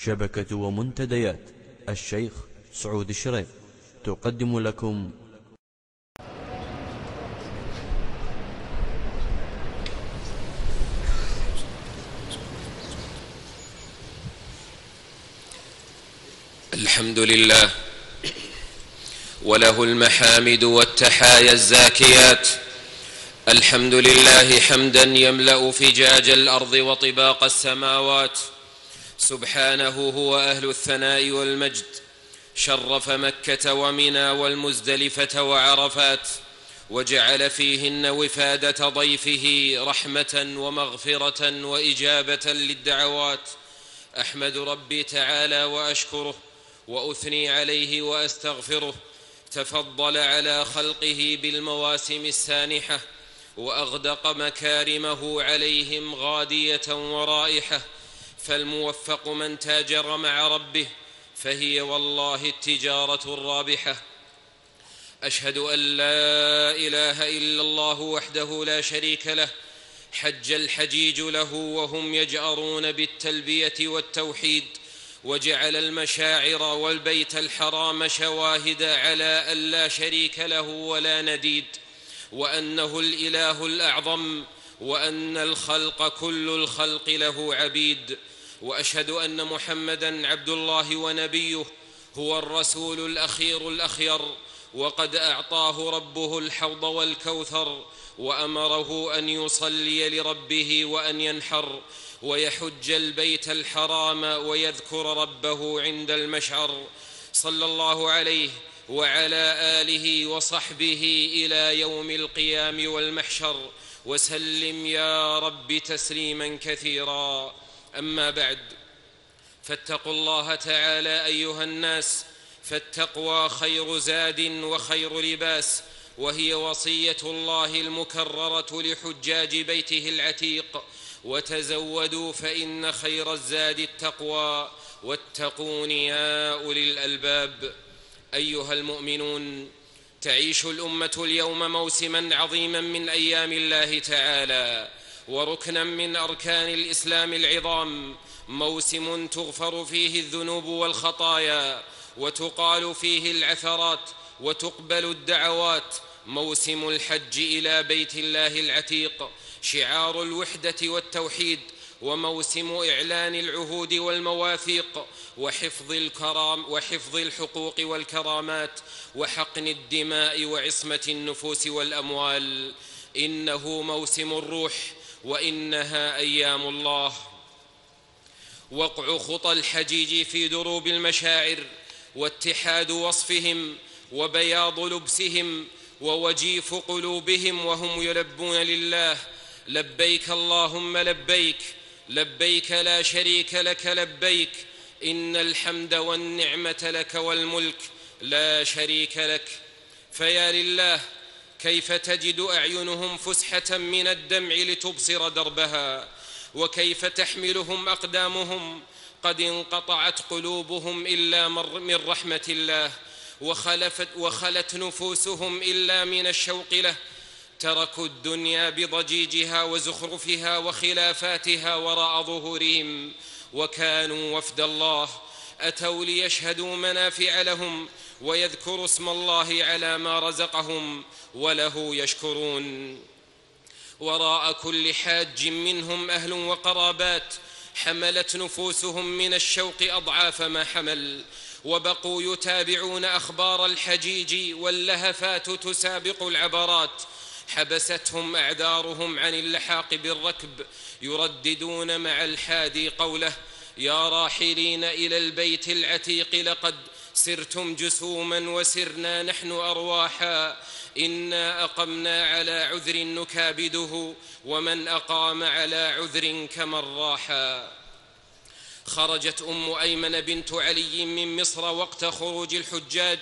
شبكة ومنتديات. الشيخ سعود الشريف تقدم لكم. الحمد لله. وله المحامد والتحايا الزاكيات. الحمد لله حمدا يملأ فجاج الأرض وطباق السماوات. سبحانه هو أهل الثناء والمجد. شرف مكة ومنى والمزدلفة وعرفات وجعل فيهن وفادة ضيفه رحمة ومغفرة وإجابة للدعوات. أحمد ربي تعالى وأشكره وأثني عليه وأستغفره. تفضل على خلقه بالمواسم السانحة وأغدق مكارمه عليهم غادية ورائحة. فالموفق من تاجر مع ربه فهي والله التجارة الرابحة. أشهد أن لا إله إلا الله وحده لا شريك له حج الحجيج له وهم يجأرون بالتلبية والتوحيد وجعل المشاعر والبيت الحرام شواهد على أن لا شريك له ولا نديد وأنه الإله الأعظم وأن الخلق كل الخلق له عبيد وأشهد أن محمدا عبد الله ونبيه هو الرسول الأخير الأخير وقد أعطاه ربه الحوض والكوثر وأمره أن يصلي لربه وأن ينحر ويحج البيت الحرام ويذكر ربه عند المشعر. صلى الله عليه وعلى آله وصحبه إلى يوم القيام والمحشر. وسلم يا رب تسليما كثيرا. أما بعد فاتقوا الله تعالى أيها الناس فالتقوى خير زاد وخير لباس وهي وصية الله المكررة لحجاج بيته العتيق. وتزودوا فإن خير الزاد التقوى. واتقون يا أولي الألباب أيها المؤمنون. تعيش الأمة اليوم موسما عظيما من أيام الله تعالى وركنا من أركان الإسلام العظام موسم تغفر فيه الذنوب والخطايا وتقال فيه العثرات وتقبل الدعوات موسم الحج إلى بيت الله العتيق شعار الوحدة والتوحيد وموسم إعلان العهود والمواثيق وحفظ الكرام وحفظ الحقوق والكرامات وحقن الدماء وعصمة النفوس والأموال. إنه موسم الروح وإنها أيام الله. وقع خطى الحجيج في دروب المشاعر واتحاد وصفهم وبياض لبسهم ووجيف قلوبهم وهم يلبون لله. لبيك اللهم لبيك لبيك لا شريك لك لبيك إن الحمد والنعمة لك والملك لا شريك لك. فيا لله كيف تجد أعينهم فسحة من الدمع لتبصر دربها؟ وكيف تحملهم أقدامهم؟ قد انقطعت قلوبهم إلا من رحمة الله وخلفت وخلت نفوسهم إلا من الشوق له. تركوا الدنيا بضجيجها وزخرفها وخلافاتها وراء ظهورهم وكانوا وفد الله. أتوا ليشهدوا منافع لهم ويذكروا اسم الله على ما رزقهم وله يشكرون. وراء كل حاج منهم أهل وقرابات حملت نفوسهم من الشوق أضعاف ما حمل. وبقوا يتابعون أخبار الحجيج واللهفات تسابق العبرات. حبستهم أعذارهم عن اللحاق بالركب يرددون مع الحادي قوله يا راحلين إلى البيت العتيق لقد سرتم جسوما وسرنا نحن أرواحا. إنا أقمنا على عذر نكابده ومن أقام على عذر كمن راحا. خرجت أم أيمن بنت علي من مصر وقت خروج الحجاج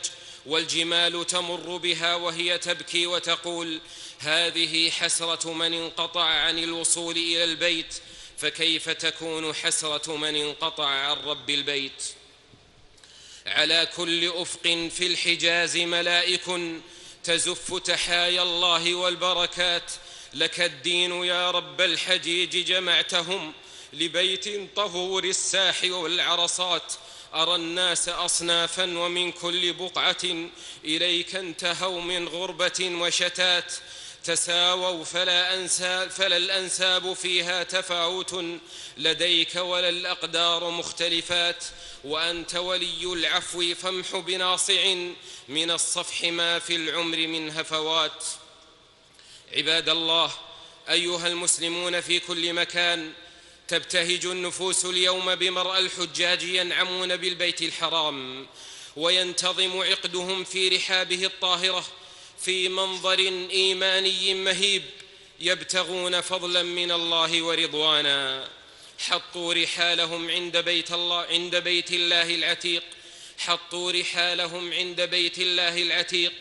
والجمال تمر بها وهي تبكي وتقول هذه حسرة من انقطع عن الوصول إلى البيت فكيف تكون حسرة من انقطع عن رب البيت؟ على كل أفق في الحجاز ملائك تزف تحايا الله والبركات. لك الدين يا رب الحجيج جمعتهم لبيت طهور الساح والعرصات. أرى الناس أصنافا ومن كل بقعة. إليك انتهوا من غربة وشتات. تساووا فلا, أنساب فلا الأنساب فيها تفاوت لديك ولا الأقدار مختلفات وأنت ولي العفو فامح بناصع من الصفح ما في العمر من هفوات عباد الله أيها المسلمون في كل مكان تبتهج النفوس اليوم بمرأى الحجاج ينعمون بالبيت الحرام وينتظم عقدهم في رحابه الطاهرة في منظر إيماني مهيب يبتغون فضلا من الله ورضوانا. حطوا رحالهم عند بيت الله عند بيت الله العتيق. حطوا رحالهم عند بيت الله العتيق.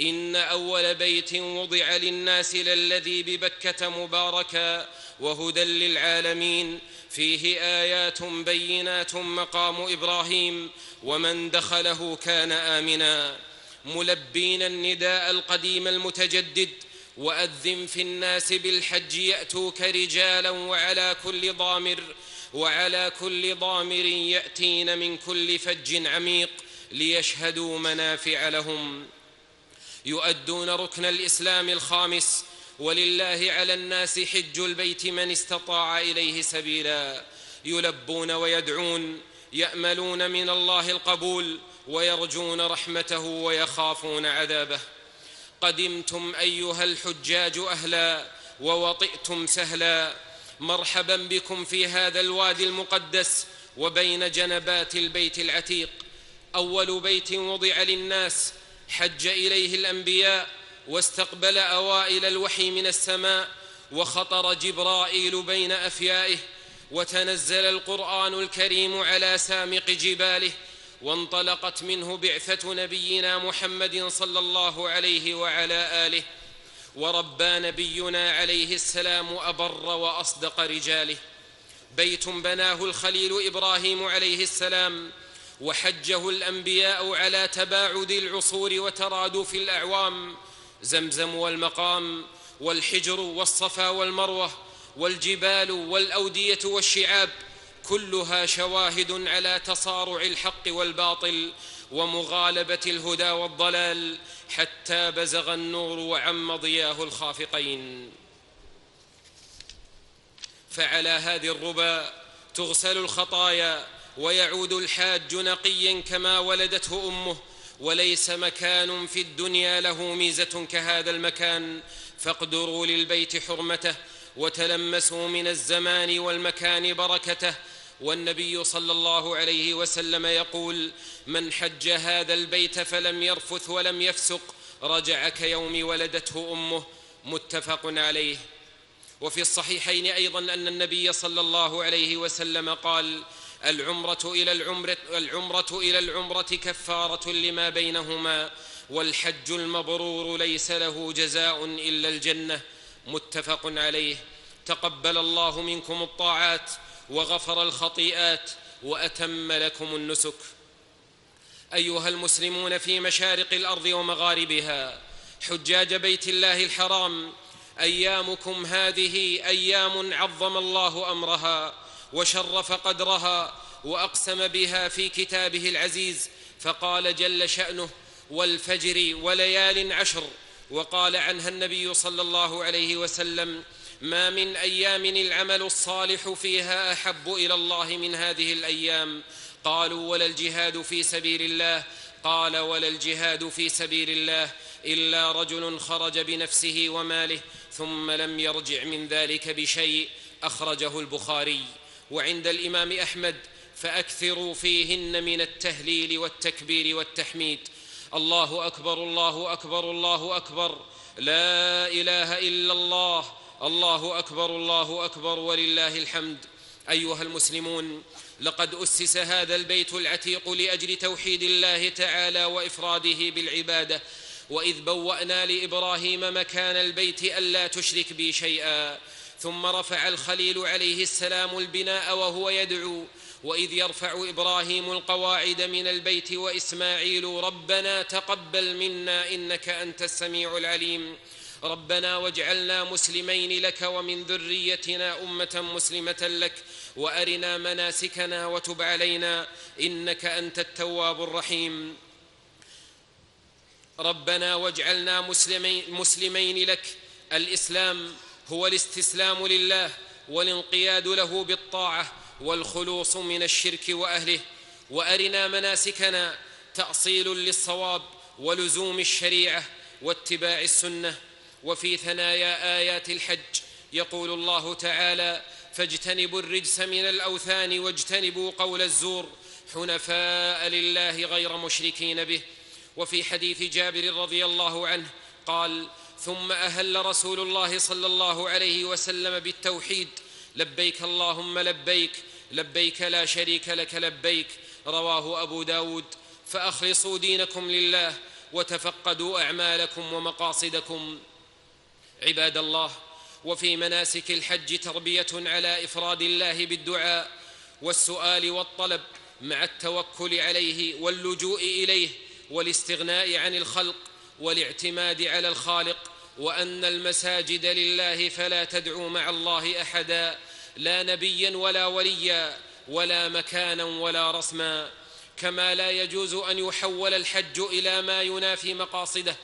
إن أول بيت وضع للناس للذي ببكة مباركا وهدى للعالمين. فيه آيات بينات مقام إبراهيم ومن دخله كان آمنا. ملبين النداء القديم المتجدد وأذن في الناس بالحج يأتوك رجالا وعلى كل ضامر وعلى كل ضامر يأتين من كل فج عميق ليشهدوا منافع لهم. يؤدون ركن الإسلام الخامس ولله على الناس حج البيت من استطاع إليه سبيلا. يلبون ويدعون يأملون من الله القبول ويرجون رحمته ويخافون عذابه. قدمتم أيها الحجاج أهلا ووطئتم سهلا. مرحبا بكم في هذا الوادي المقدس وبين جنبات البيت العتيق. أول بيت وضع للناس حج إليه الأنبياء واستقبل أوائل الوحي من السماء وخطر جبرائيل بين أفيائه وتنزل القرآن الكريم على سامق جباله وانطلقت منه بعثة نبينا محمد صلى الله عليه وعلى آله وربى نبينا عليه السلام أبر وأصدق رجاله. بيت بناه الخليل إبراهيم عليه السلام وحجه الأنبياء على تباعد العصور وترادف الأعوام. زمزم والمقام والحجر والصفا والمروة والجبال والأودية والشعاب كلها شواهد على تصارع الحق والباطل ومغالبة الهدى والضلال حتى بزغ النور وعم ضياه الخافقين. فعلى هذه الربا تغسل الخطايا ويعود الحاج نقيا كما ولدته أمه وليس مكان في الدنيا له ميزة كهذا المكان. فاقدروا للبيت حرمته وتلمسوا من الزمان والمكان بركته والنبي صلى الله عليه وسلم يقول من حج هذا البيت فلم يرفث ولم يفسق رجع كيوم ولدته أمه. متفق عليه. وفي الصحيحين أيضا أن النبي صلى الله عليه وسلم قال العمرة إلى العمرة, العمرة إلى العمرة كفارة لما بينهما والحج المبرور ليس له جزاء إلا الجنة. متفق عليه. تقبل الله منكم الطاعات وغفر الخطيئات وأتم لكم النسك. أيها المسلمون في مشارق الأرض ومغاربها حجاج بيت الله الحرام أيامكم هذه أيام عظم الله أمرها وشرف قدرها وأقسم بها في كتابه العزيز فقال جل شأنه والفجر وليال عشر. وقال عنها النبي صلى الله عليه وسلم ما من أيام العمل الصالح فيها أحب إلى الله من هذه الأيام. قالوا ولا الجهاد في سبيل الله. قال ولا الجهاد في سبيل الله. إلا رجل خرج بنفسه وماله ثم لم يرجع من ذلك بشيء. أخرجه البخاري. وعند الإمام أحمد فأكثروا فيهن من التهليل والتكبير والتحميد. الله أكبر الله أكبر الله أكبر. لا إله إلا الله. الله أكبر الله أكبر ولله الحمد. أيها المسلمون لقد أسس هذا البيت العتيق لأجل توحيد الله تعالى وإفراده بالعبادة وإذ بوأنا لإبراهيم مكان البيت ألا تشرك بي شيئا. ثم رفع الخليل عليه السلام البناء وهو يدعو وإذ يرفع إبراهيم القواعد من البيت وإسماعيل ربنا تقبل منا إنك أنت السميع العليم. ربنا واجعلنا مسلمين لك ومن ذريتنا أمة مسلمة لك وأرنا مناسكنا وتب علينا إنك أنت التواب الرحيم. ربنا واجعلنا مسلمين, مسلمين لك. الإسلام هو الاستسلام لله والانقياد له بالطاعة والخلوص من الشرك وأهله. وأرنا مناسكنا تأصيل للصواب ولزوم الشريعة واتباع السنة. وفي ثنايا آيات الحج يقول الله تعالى فاجتنبوا الرجس من الأوثان واجتنبوا قول الزور حنفاء لله غير مشركين به. وفي حديث جابر رضي الله عنه قال ثم أهل رسول الله صلى الله عليه وسلم بالتوحيد لبيك اللهم لبيك لبيك لا شريك لك لبيك رواه أبو داود فأخلصوا دينكم لله وتفقدوا أعمالكم ومقاصدكم. عباد الله وفي مناسك الحج تربية على إفراد الله بالدعاء والسؤال والطلب مع التوكل عليه واللجوء إليه والاستغناء عن الخلق والاعتماد على الخالق وأن المساجد لله فلا تدعوا مع الله أحدا لا نبيا ولا وليا ولا مكانا ولا رسما. كما لا يجوز أن يحول الحج إلى ما ينافي مقاصده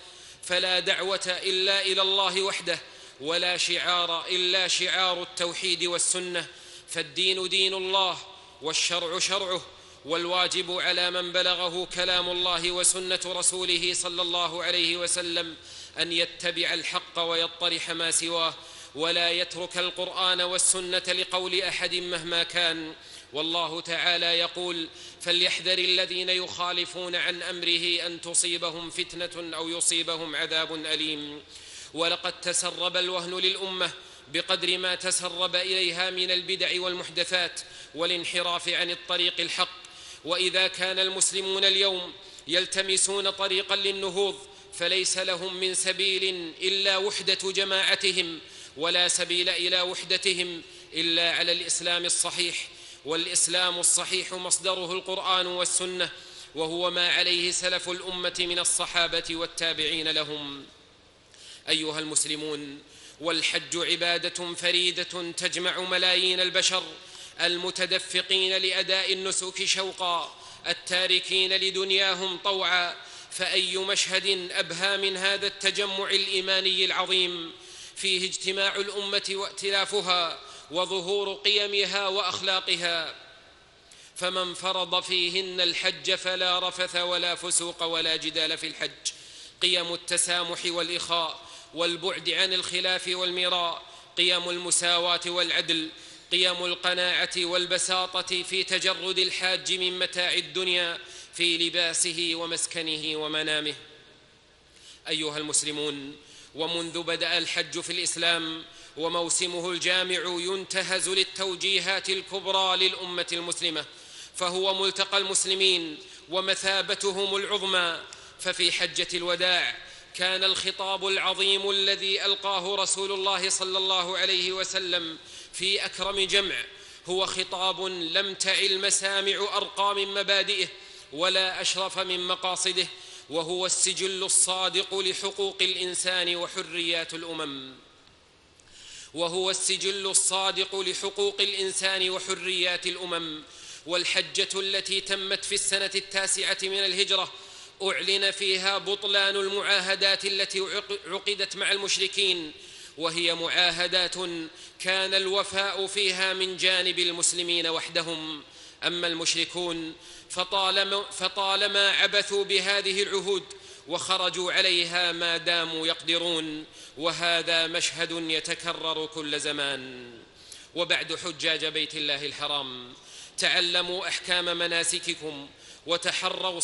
فلا دعوة إلا إلى الله وحده ولا شعار إلا شعار التوحيد والسنة. فالدين دين الله والشرع شرعه والواجب على من بلغه كلام الله وسنة رسوله صلى الله عليه وسلم أن يتبع الحق ويطرح ما سواه ولا يترك القرآن والسنة لقول أحد مهما كان. والله تعالى يقول فليحذر الذين يخالفون عن أمره أن تصيبهم فتنة أو يصيبهم عذاب أليم. ولقد تسرب الوهن للأمة بقدر ما تسرب إليها من البدع والمحدثات والانحراف عن الطريق الحق. وإذا كان المسلمون اليوم يلتمسون طريقا للنهوض فليس لهم من سبيل إلا وحدة جماعتهم ولا سبيل إلى وحدتهم إلا على الإسلام الصحيح. والإسلام الصحيح مصدره القرآن والسنة وهو ما عليه سلف الأمة من الصحابة والتابعين لهم. أيها المسلمون والحج عبادة فريدة تجمع ملايين البشر المتدفقين لأداء النسك شوقا التاركين لدنياهم طوعا. فأي مشهد أبهى من هذا التجمع الإيماني العظيم؟ فيه اجتماع الأمة وائتلافها وظهور قيمها وأخلاقها فمن فرض فيهن الحج فلا رفث ولا فسوق ولا جدال في الحج. قيم التسامح والإخاء والبعد عن الخلاف والمراء قيم المساواة والعدل قيم القناعة والبساطة في تجرد الحاج من متاع الدنيا في لباسه ومسكنه ومنامه. أيها المسلمون ومنذ بدأ الحج في الإسلام وموسمه الجامع ينتهز للتوجيهات الكبرى للأمة المسلمة فهو ملتقى المسلمين ومثابتهم العظمى. ففي حجة الوداع كان الخطاب العظيم الذي ألقاه رسول الله صلى الله عليه وسلم في أكرم جمع هو خطاب لم تعل مسامع أرقى من مبادئه ولا أشرف من مقاصده. وهو السجل الصادق لحقوق الإنسان وحريات الأمم. وهو السجل الصادق لحقوق الإنسان وحريات الأمم. والحجة التي تمت في السنة التاسعة من الهجرة أعلن فيها بطلان المعاهدات التي عقدت مع المشركين. وهي معاهدات كان الوفاء فيها من جانب المسلمين وحدهم. أما المشركون فطالما, فطالما عبثوا بهذه العهود وخرجوا عليها ما داموا يقدرون وهذا مشهد يتكرر كل زمان. وبعد حجاج بيت الله الحرام تعلموا أحكام مناسككم وتحروا,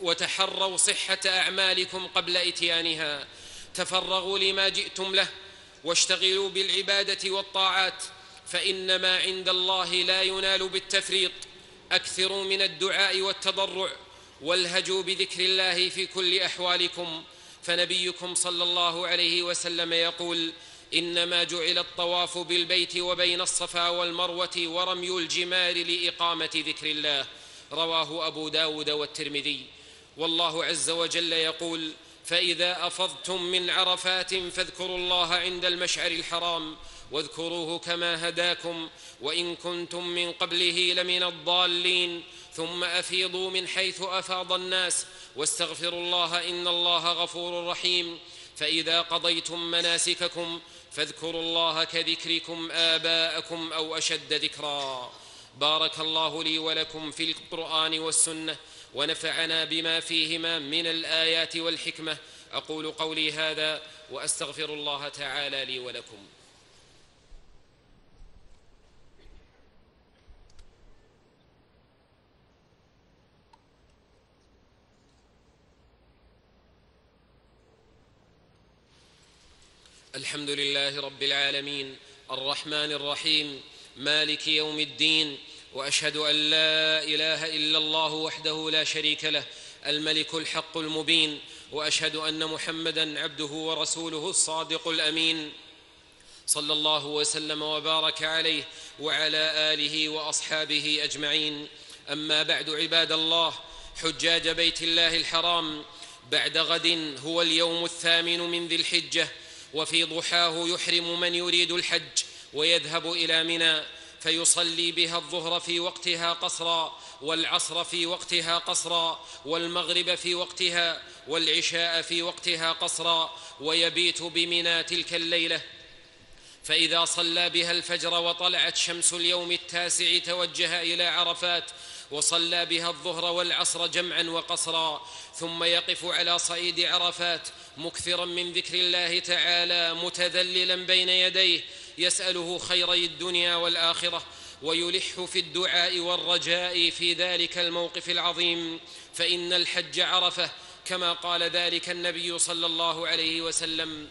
وتحروا صحة أعمالكم قبل إتيانها. تفرغوا لما جئتم له واشتغلوا بالعبادة والطاعات فان ما عند الله لا ينال بالتفريط. أكثروا من الدعاء والتضرع والهجوا بذكر الله في كل أحوالكم. فنبيكم صلى الله عليه وسلم يقول إنما جعل الطواف بالبيت وبين الصفا والمروة ورمي الجمار لإقامة ذكر الله. رواه أبو داود والترمذي. والله عز وجل يقول فإذا أفضتم من عرفات فاذكروا الله عند المشعر الحرام. واذكروه كما هداكم وإن كنتم من قبله لمن الضالين ثم أفيضوا من حيث أفاض الناس واستغفروا الله إن الله غفور رحيم فإذا قضيتم مناسككم فاذكروا الله كذكركم آباءكم أو أشد ذكرا. بارك الله لي ولكم في القرآن والسنة ونفعنا بما فيهما من الآيات والحكمة. أقول قولي هذا وأستغفر الله تعالى لي ولكم. الحمد لله رب العالمين الرحمن الرحيم مالك يوم الدين وأشهد أن لا إله إلا الله وحده لا شريك له الملك الحق المبين وأشهد أن محمدا عبده ورسوله الصادق الأمين. صلى الله وسلم وبارك عليه وعلى آله وأصحابه أجمعين. أما بعد عباد الله حجاج بيت الله الحرام بعد غد هو اليوم الثامن من ذي الحجة وفي ضحاه يحرم من يريد الحج ويذهب إلى منى فيصلي بها الظهر في وقتها قصرا والعصر في وقتها قصرا والمغرب في وقتها والعشاء في وقتها قصرا ويبيت بمنى تلك الليلة. فإذا صلى بها الفجر وطلعت شمس اليوم التاسع توجه إلى عرفات وصلى بها الظهر والعصر جمعا وقصرا ثم يقف على صعيد عرفات مكثرا من ذكر الله تعالى متذللا بين يديه يسأله خيري الدنيا والآخرة ويلح في الدعاء والرجاء في ذلك الموقف العظيم. فإن الحج عرفة كما قال ذلك النبي صلى الله عليه وسلم.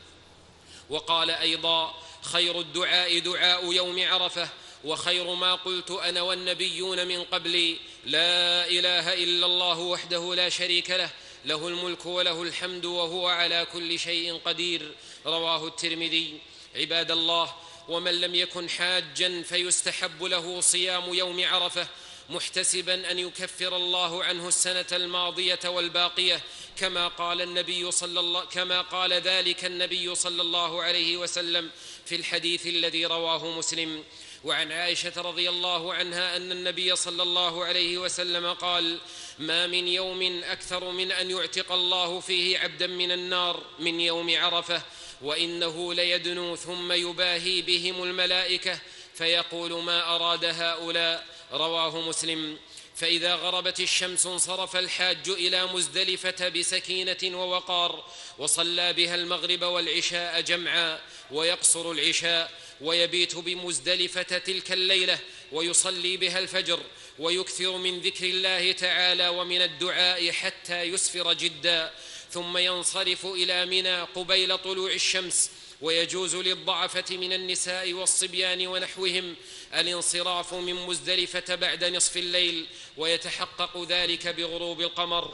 وقال أيضا خير الدعاء دعاء يوم عرفة وخير ما قلت أنا والنبيون من قبلي لا إله إلا الله وحده لا شريك له له الملك وله الحمد وهو على كل شيء قدير. رواه الترمذي. عباد الله ومن لم يكن حاجا فيستحب له صيام يوم عرفة محتسبا أن يكفر الله عنه السنة الماضية والباقية كما قال النبي صلى الله كما قال ذلك النبي صلى الله عليه وسلم في الحديث الذي رواه مسلم. وعن عائشة رضي الله عنها أن النبي صلى الله عليه وسلم قال ما من يوم أكثر من أن يعتق الله فيه عبدا من النار من يوم عرفة وإنه ليدنو ثم يباهي بهم الملائكة فيقول ما أراد هؤلاء؟ رواه مسلم. فإذا غربت الشمس انصرف الحاج إلى مزدلفة بسكينة ووقار وصلى بها المغرب والعشاء جمعا ويقصر العشاء ويبيت بمزدلفة تلك الليلة ويصلي بها الفجر ويكثر من ذكر الله تعالى ومن الدعاء حتى يسفر جدا ثم ينصرف إلى منى قبيل طلوع الشمس ويجوز للضعفة من النساء والصبيان ونحوهم الانصراف من مزدلفة بعد نصف الليل ويتحقق ذلك بغروب القمر.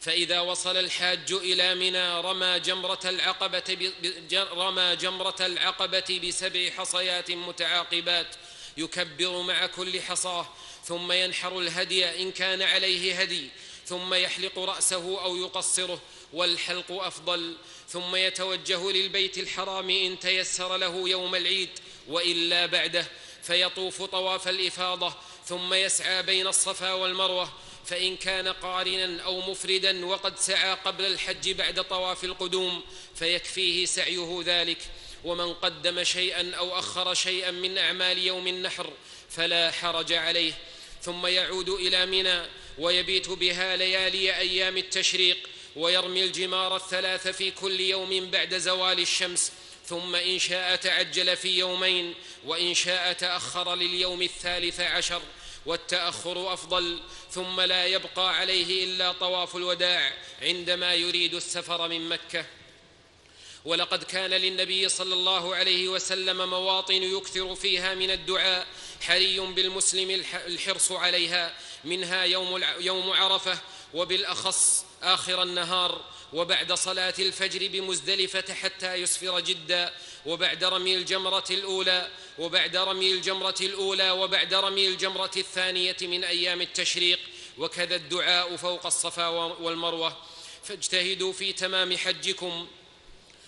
فإذا وصل الحاج إلى منى رمى جمرة العقبة رمى جمرة العقبة بسبع حصيات متعاقبات يكبر مع كل حصاة ثم ينحر الهدي إن كان عليه هدي ثم يحلق رأسه أو يقصره والحلق أفضل ثم يتوجه للبيت الحرام إن تيسر له يوم العيد وإلا بعده فيطوف طواف الإفاضة ثم يسعى بين الصفا والمروة فإن كان قارنا أو مفردا وقد سعى قبل الحج بعد طواف القدوم فيكفيه سعيه ذلك. ومن قدم شيئا أو أخر شيئا من أعمال يوم النحر فلا حرج عليه. ثم يعود إلى منى ويبيت بها ليالي أيام التشريق ويرمي الجمار الثلاث في كل يوم بعد زوال الشمس. ثم إن شاء تعجل في يومين وإن شاء تأخر لليوم الثالث عشر. والتأخر أفضل ثم لا يبقى عليه إلا طواف الوداع عندما يريد السفر من مكة. ولقد كان للنبي صلى الله عليه وسلم مواطن يكثر فيها من الدعاء حري بالمسلم الحرص عليها منها يوم يوم عرفة وبالأخص آخر النهار وبعد صلاة الفجر بمزدلفة حتى يسفر جدا. وبعد رمي الجمرة الأولى وبعد رمي الجمرة الأولى وبعد رمي الجمرة الثانية من أيام التشريق وكذا الدعاء فوق الصفا والمروة. فاجتهدوا في تمام حجكم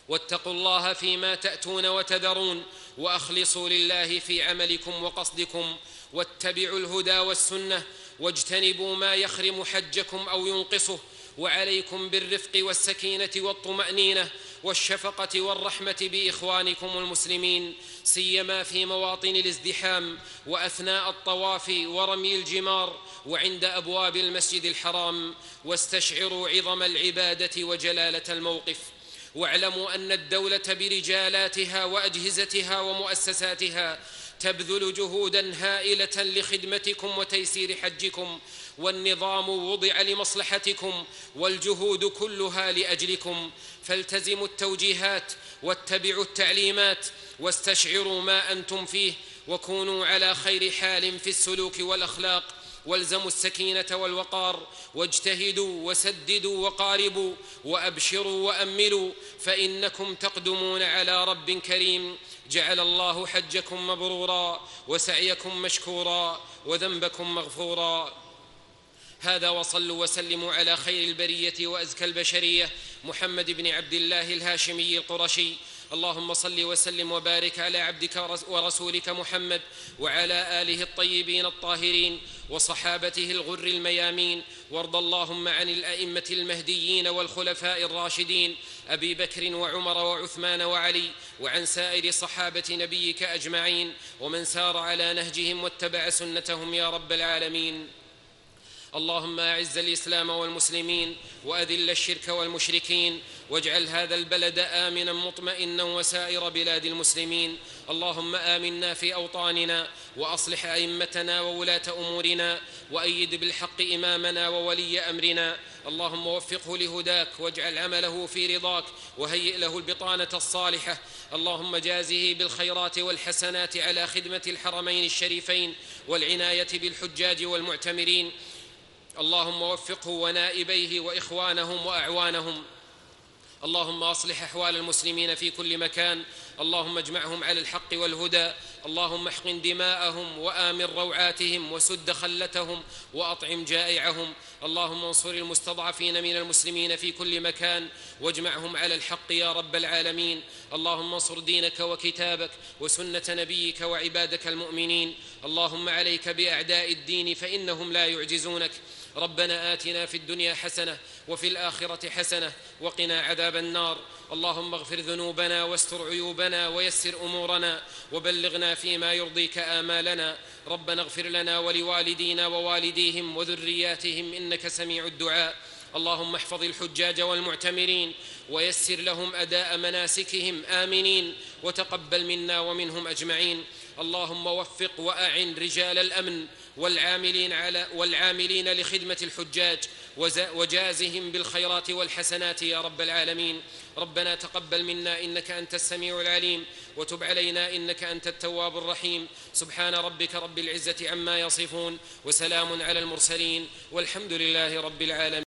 واتقوا الله فيما تأتون وتذرون وأخلصوا لله في عملكم وقصدكم واتبعوا الهدى والسنة واجتنبوا ما يخرم حجكم أو ينقصه وعليكم بالرفق والسكينة والطمأنينة والشفقة والرحمة بإخوانكم المسلمين سيما في مواطن الازدحام وأثناء الطواف ورمي الجمار وعند أبواب المسجد الحرام. واستشعروا عظم العبادة وجلالة الموقف. واعلموا أن الدولة برجالاتها وأجهزتها ومؤسساتها تبذل جهودا هائلة لخدمتكم وتيسير حجكم والنظام وضع لمصلحتكم والجهود كلها لأجلكم فالتزموا التوجيهات واتبعوا التعليمات واستشعروا ما أنتم فيه وكونوا على خير حال في السلوك والأخلاق. والزموا السكينة والوقار واجتهدوا وسددوا وقاربوا وأبشروا وأملوا فإنكم تقدمون على رب كريم. جعل الله حجكم مبرورا وسعيكم مشكورا وذنبكم مغفورا. هذا وصلوا وسلموا على خير البرية وأزكى البشرية محمد بن عبد الله الهاشمي القرشي. اللهم صل وسلم وبارك على عبدك ورسولك محمد وعلى آله الطيبين الطاهرين وصحابته الغر الميامين. وارض اللهم عن الأئمة المهديين والخلفاء الراشدين أبي بكر وعمر وعثمان وعلي وعن سائر صحابة نبيك أجمعين. ومن سار على نهجهم واتبع سنتهم يا رب العالمين. اللهم أعز الإسلام والمسلمين وأذل الشرك والمشركين واجعل هذا البلد آمنا مطمئنا وسائر بلاد المسلمين اللهم آمنا في أوطاننا وأصلح أئمتنا وولاة أمورنا وأيد بالحق إمامنا وولي أمرنا اللهم وفقه لهداك واجعل عمله في رضاك وهيئ له البطانة الصالحة اللهم جازه بالخيرات والحسنات على خدمة الحرمين الشريفين والعناية بالحجاج والمعتمرين اللهم وفقه ونائبيه وإخوانهم وأعوانهم. اللهم أصلح أحوال المسلمين في كل مكان. اللهم اجمعهم على الحق والهدى. اللهم احقن دماءهم وآمن روعاتهم وسد خلتهم وأطعم جائعهم. اللهم انصر المستضعفين من المسلمين في كل مكان واجمعهم على الحق يا رب العالمين. اللهم انصر دينك وكتابك وسنة نبيك وعبادك المؤمنين. اللهم عليك بأعداء الدين فإنهم لا يعجزونك. ربنا آتنا في الدنيا حسنة وفي الآخرة حسنة وقنا عذاب النار. اللهم اغفر ذنوبنا واستر عيوبنا ويسر أمورنا وبلغنا فيما يرضيك آمالنا. ربنا اغفر لنا ولوالدينا ووالديهم وذرياتهم إنك سميع الدعاء. اللهم احفظ الحجاج والمعتمرين ويسر لهم أداء مناسكهم. آمنين. وتقبل منا ومنهم أجمعين. اللهم وفق وأعن رجال الأمن والعاملين على والعاملين لخدمة الحجاج وجازهم بالخيرات والحسنات يا رب العالمين. ربنا تقبل منا إنك أنت السميع العليم وتب علينا إنك أنت التواب الرحيم. سبحان ربك رب العزة عما يصفون وسلام على المرسلين والحمد لله رب العالمين.